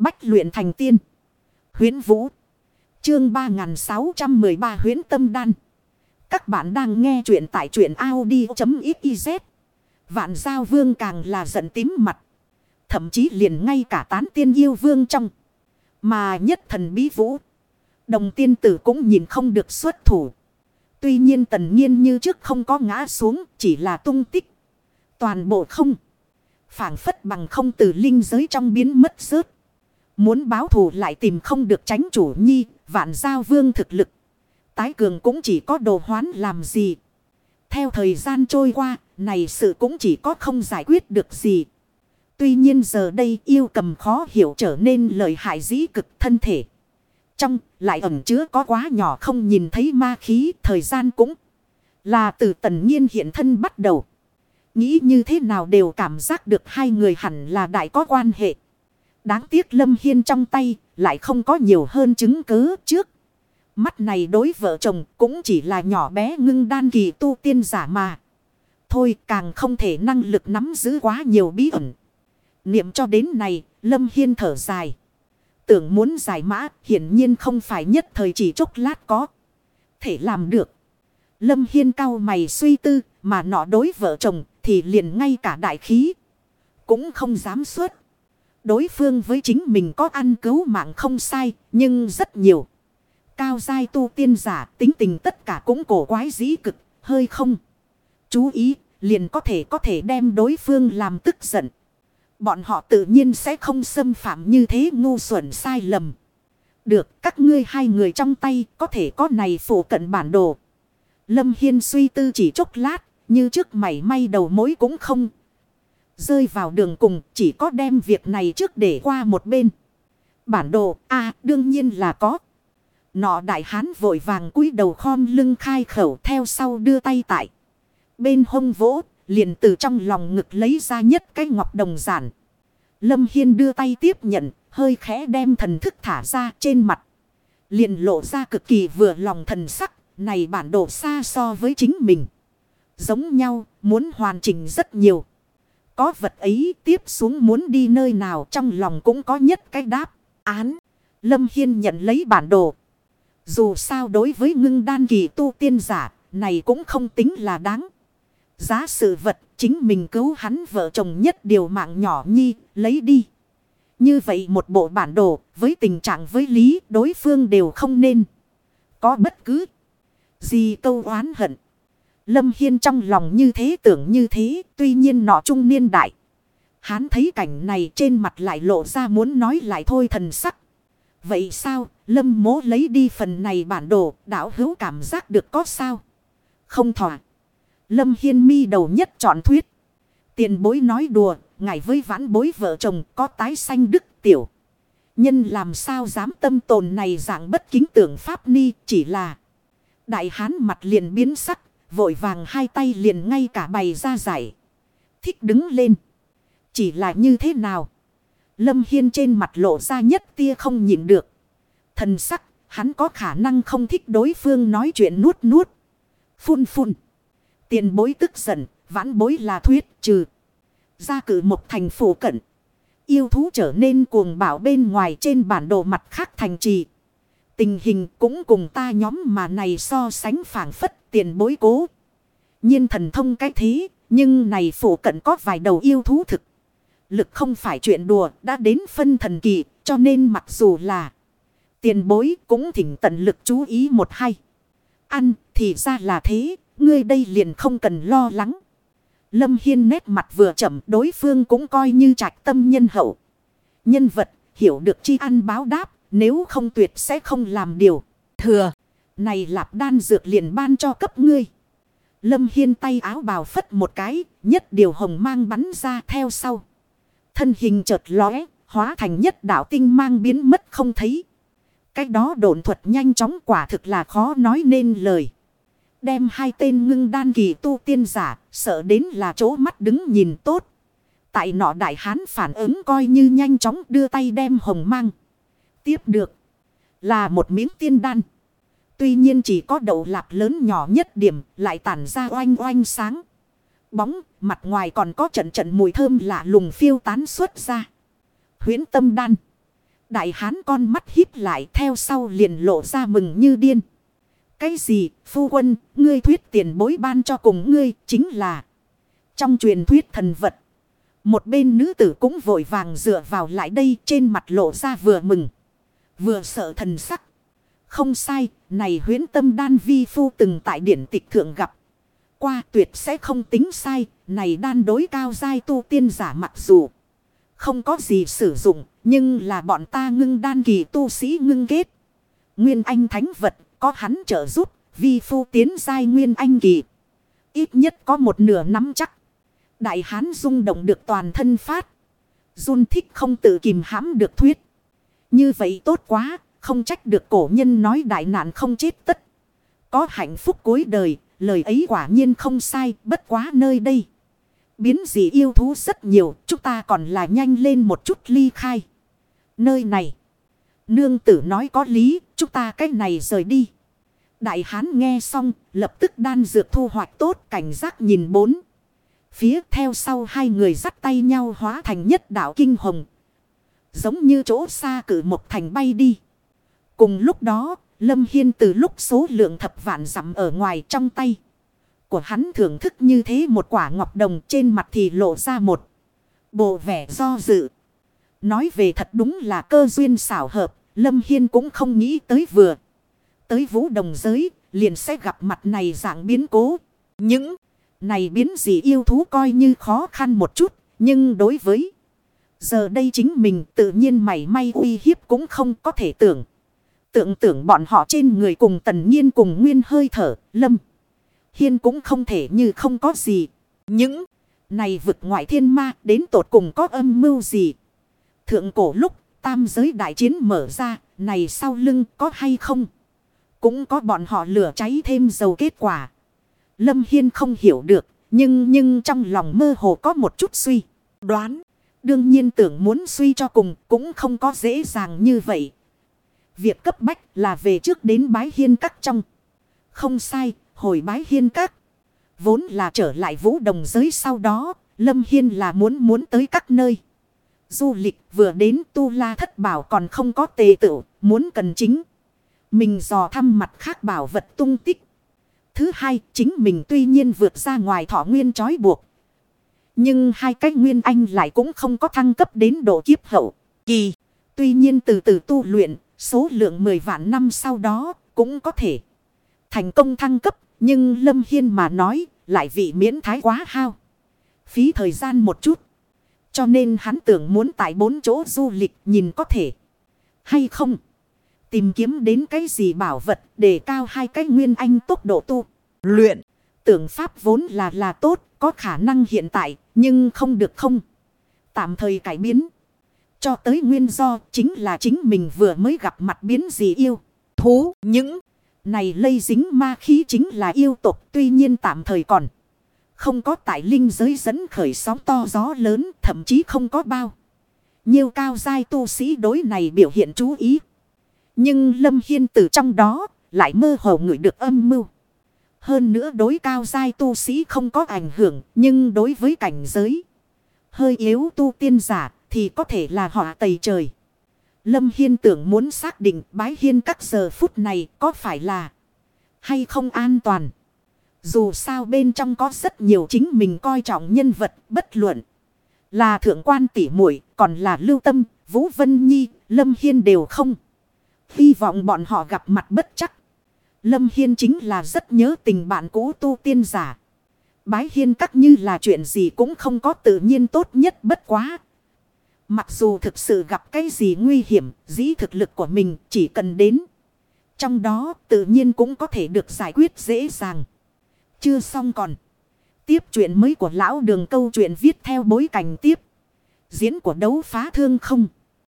Bách luyện thành tiên. Huyến Vũ. Chương 3613 Huyến Tâm Đan. Các bạn đang nghe truyện tại truyện Audi.xyz. Vạn giao vương càng là giận tím mặt. Thậm chí liền ngay cả tán tiên yêu vương trong. Mà nhất thần bí vũ. Đồng tiên tử cũng nhìn không được xuất thủ. Tuy nhiên tần nhiên như trước không có ngã xuống. Chỉ là tung tích. Toàn bộ không. phảng phất bằng không từ linh giới trong biến mất rớt. Muốn báo thù lại tìm không được tránh chủ nhi. Vạn giao vương thực lực. Tái cường cũng chỉ có đồ hoán làm gì. Theo thời gian trôi qua. Này sự cũng chỉ có không giải quyết được gì. Tuy nhiên giờ đây yêu cầm khó hiểu trở nên lợi hại dĩ cực thân thể. Trong lại ẩn chứa có quá nhỏ không nhìn thấy ma khí, thời gian cũng là từ tần nhiên hiện thân bắt đầu. Nghĩ như thế nào đều cảm giác được hai người hẳn là đại có quan hệ. Đáng tiếc Lâm Hiên trong tay lại không có nhiều hơn chứng cứ trước. Mắt này đối vợ chồng cũng chỉ là nhỏ bé ngưng đan kỳ tu tiên giả mà. Thôi càng không thể năng lực nắm giữ quá nhiều bí ẩn. Niệm cho đến này, Lâm Hiên thở dài. Tưởng muốn giải mã, hiển nhiên không phải nhất thời chỉ chốc lát có. Thể làm được. Lâm Hiên cao mày suy tư, mà nọ đối vợ chồng thì liền ngay cả đại khí. Cũng không dám suốt. Đối phương với chính mình có ăn cứu mạng không sai, nhưng rất nhiều. Cao giai tu tiên giả tính tình tất cả cũng cổ quái dĩ cực, hơi không. Chú ý, liền có thể có thể đem đối phương làm tức giận. Bọn họ tự nhiên sẽ không xâm phạm như thế ngu xuẩn sai lầm. Được các ngươi hai người trong tay có thể có này phủ cận bản đồ. Lâm Hiên suy tư chỉ chốc lát, như trước mảy may đầu mối cũng không. Rơi vào đường cùng chỉ có đem việc này trước để qua một bên. Bản đồ, a đương nhiên là có. Nọ đại hán vội vàng cúi đầu khom lưng khai khẩu theo sau đưa tay tại. Bên hông vỗ, liền từ trong lòng ngực lấy ra nhất cái ngọc đồng giản. Lâm Hiên đưa tay tiếp nhận, hơi khẽ đem thần thức thả ra trên mặt. Liền lộ ra cực kỳ vừa lòng thần sắc, này bản đồ xa so với chính mình. Giống nhau, muốn hoàn chỉnh rất nhiều. Có vật ấy tiếp xuống muốn đi nơi nào trong lòng cũng có nhất cái đáp. Án, Lâm Hiên nhận lấy bản đồ. Dù sao đối với ngưng đan kỳ tu tiên giả, này cũng không tính là đáng. Giá sự vật chính mình cứu hắn vợ chồng nhất điều mạng nhỏ nhi lấy đi. Như vậy một bộ bản đồ với tình trạng với lý đối phương đều không nên. Có bất cứ gì câu oán hận. Lâm Hiên trong lòng như thế tưởng như thế tuy nhiên nọ trung niên đại. Hắn thấy cảnh này trên mặt lại lộ ra muốn nói lại thôi thần sắc. Vậy sao Lâm mố lấy đi phần này bản đồ đảo hữu cảm giác được có sao? Không thỏa. Lâm Hiên mi đầu nhất chọn thuyết. Tiền bối nói đùa, ngài với vãn bối vợ chồng có tái sanh đức tiểu. Nhân làm sao dám tâm tồn này dạng bất kính tưởng pháp ni chỉ là. Đại hán mặt liền biến sắc, vội vàng hai tay liền ngay cả bày ra giải. Thích đứng lên. Chỉ là như thế nào? Lâm Hiên trên mặt lộ ra nhất tia không nhịn được. Thần sắc, hắn có khả năng không thích đối phương nói chuyện nuốt nuốt. Phun phun. Tiền bối tức giận, vãn bối là thuyết trừ. Ra cử một thành phủ cận. Yêu thú trở nên cuồng bảo bên ngoài trên bản đồ mặt khác thành trì. Tình hình cũng cùng ta nhóm mà này so sánh phản phất tiền bối cố. nhiên thần thông cái thế, nhưng này phủ cận có vài đầu yêu thú thực. Lực không phải chuyện đùa, đã đến phân thần kỳ, cho nên mặc dù là tiền bối cũng thỉnh tận lực chú ý một hai Ăn thì ra là thế, ngươi đây liền không cần lo lắng. Lâm Hiên nét mặt vừa chậm đối phương cũng coi như trạch tâm nhân hậu. Nhân vật hiểu được chi ăn báo đáp nếu không tuyệt sẽ không làm điều. Thừa này lạp đan dược liền ban cho cấp ngươi. Lâm Hiên tay áo bào phất một cái nhất điều hồng mang bắn ra theo sau. Thân hình chợt lóe hóa thành nhất đạo tinh mang biến mất không thấy. Cái đó độn thuật nhanh chóng quả thực là khó nói nên lời. Đem hai tên ngưng đan kỳ tu tiên giả, sợ đến là chỗ mắt đứng nhìn tốt. Tại nọ đại hán phản ứng coi như nhanh chóng đưa tay đem hồng mang. Tiếp được là một miếng tiên đan. Tuy nhiên chỉ có đậu lạp lớn nhỏ nhất điểm lại tản ra oanh oanh sáng. Bóng, mặt ngoài còn có trận trận mùi thơm lạ lùng phiêu tán xuất ra. Huyến tâm đan. Đại hán con mắt híp lại theo sau liền lộ ra mừng như điên. Cái gì, phu quân, ngươi thuyết tiền bối ban cho cùng ngươi, chính là trong truyền thuyết thần vật. Một bên nữ tử cũng vội vàng dựa vào lại đây trên mặt lộ ra vừa mừng. Vừa sợ thần sắc. Không sai, này huyến tâm đan vi phu từng tại điển tịch thượng gặp. Qua tuyệt sẽ không tính sai, này đan đối cao giai tu tiên giả mặc dù không có gì sử dụng, nhưng là bọn ta ngưng đan kỳ tu sĩ ngưng kết. Nguyên anh thánh vật, có hắn trợ giúp, vi phu tiến giai nguyên anh kỳ. Ít nhất có một nửa nắm chắc. Đại hán rung động được toàn thân phát. Run thích không tự kìm hãm được thuyết. Như vậy tốt quá, không trách được cổ nhân nói đại nạn không chết tất. Có hạnh phúc cuối đời, lời ấy quả nhiên không sai, bất quá nơi đây. Biến dị yêu thú rất nhiều, chúng ta còn là nhanh lên một chút ly khai. Nơi này, nương tử nói có lý, chúng ta cách này rời đi. Đại hán nghe xong, lập tức đan dược thu hoạch tốt, cảnh giác nhìn bốn. Phía theo sau hai người dắt tay nhau hóa thành nhất đảo kinh hồng. Giống như chỗ xa cử một thành bay đi. Cùng lúc đó, Lâm Hiên từ lúc số lượng thập vạn dặm ở ngoài trong tay. Của hắn thưởng thức như thế một quả ngọc đồng trên mặt thì lộ ra một bộ vẻ do dự. Nói về thật đúng là cơ duyên xảo hợp, Lâm Hiên cũng không nghĩ tới vừa. Tới vũ đồng giới, liền sẽ gặp mặt này dạng biến cố. Những này biến gì yêu thú coi như khó khăn một chút, nhưng đối với giờ đây chính mình tự nhiên mảy may uy hiếp cũng không có thể tưởng. Tưởng tưởng bọn họ trên người cùng tần nhiên cùng nguyên hơi thở, lâm. Hiên cũng không thể như không có gì. Những này vực ngoại thiên ma đến tột cùng có âm mưu gì. Thượng cổ lúc tam giới đại chiến mở ra, này sau lưng có hay không? Cũng có bọn họ lửa cháy thêm dầu kết quả. Lâm Hiên không hiểu được, nhưng nhưng trong lòng mơ hồ có một chút suy. Đoán, đương nhiên tưởng muốn suy cho cùng cũng không có dễ dàng như vậy. Việc cấp bách là về trước đến bái hiên các trong. Không sai, hồi bái hiên các. Vốn là trở lại vũ đồng giới sau đó, Lâm Hiên là muốn muốn tới các nơi. Du lịch vừa đến tu la thất bảo còn không có tề tự, muốn cần chính. Mình dò thăm mặt khác bảo vật tung tích. Thứ hai, chính mình tuy nhiên vượt ra ngoài thọ nguyên trói buộc. Nhưng hai cách nguyên anh lại cũng không có thăng cấp đến độ kiếp hậu. Kỳ, tuy nhiên từ từ tu luyện, số lượng 10 vạn năm sau đó cũng có thể thành công thăng cấp. Nhưng Lâm Hiên mà nói, lại vị miễn thái quá hao. Phí thời gian một chút. Cho nên hắn tưởng muốn tại bốn chỗ du lịch nhìn có thể. Hay không? Tìm kiếm đến cái gì bảo vật để cao hai cái nguyên anh tốc độ tu. Luyện. Tưởng pháp vốn là là tốt. Có khả năng hiện tại. Nhưng không được không. Tạm thời cải biến. Cho tới nguyên do chính là chính mình vừa mới gặp mặt biến gì yêu. Thú. Những này lây dính ma khí chính là yêu tục. Tuy nhiên tạm thời còn. Không có tại linh giới dẫn khởi sóng to gió lớn. Thậm chí không có bao. Nhiều cao giai tu sĩ đối này biểu hiện chú ý. Nhưng Lâm Hiên từ trong đó lại mơ hồ ngửi được âm mưu. Hơn nữa đối cao giai tu sĩ không có ảnh hưởng, nhưng đối với cảnh giới hơi yếu tu tiên giả thì có thể là họ tầy trời. Lâm Hiên tưởng muốn xác định bái hiên các giờ phút này có phải là hay không an toàn. Dù sao bên trong có rất nhiều chính mình coi trọng nhân vật bất luận. Là thượng quan tỷ muội còn là lưu tâm, Vũ Vân Nhi, Lâm Hiên đều không. Hy vọng bọn họ gặp mặt bất chắc. Lâm Hiên chính là rất nhớ tình bạn cũ tu tiên giả. Bái Hiên các như là chuyện gì cũng không có tự nhiên tốt nhất bất quá. Mặc dù thực sự gặp cái gì nguy hiểm, dĩ thực lực của mình chỉ cần đến. Trong đó tự nhiên cũng có thể được giải quyết dễ dàng. Chưa xong còn. Tiếp chuyện mới của lão đường câu chuyện viết theo bối cảnh tiếp. Diễn của đấu phá thương không.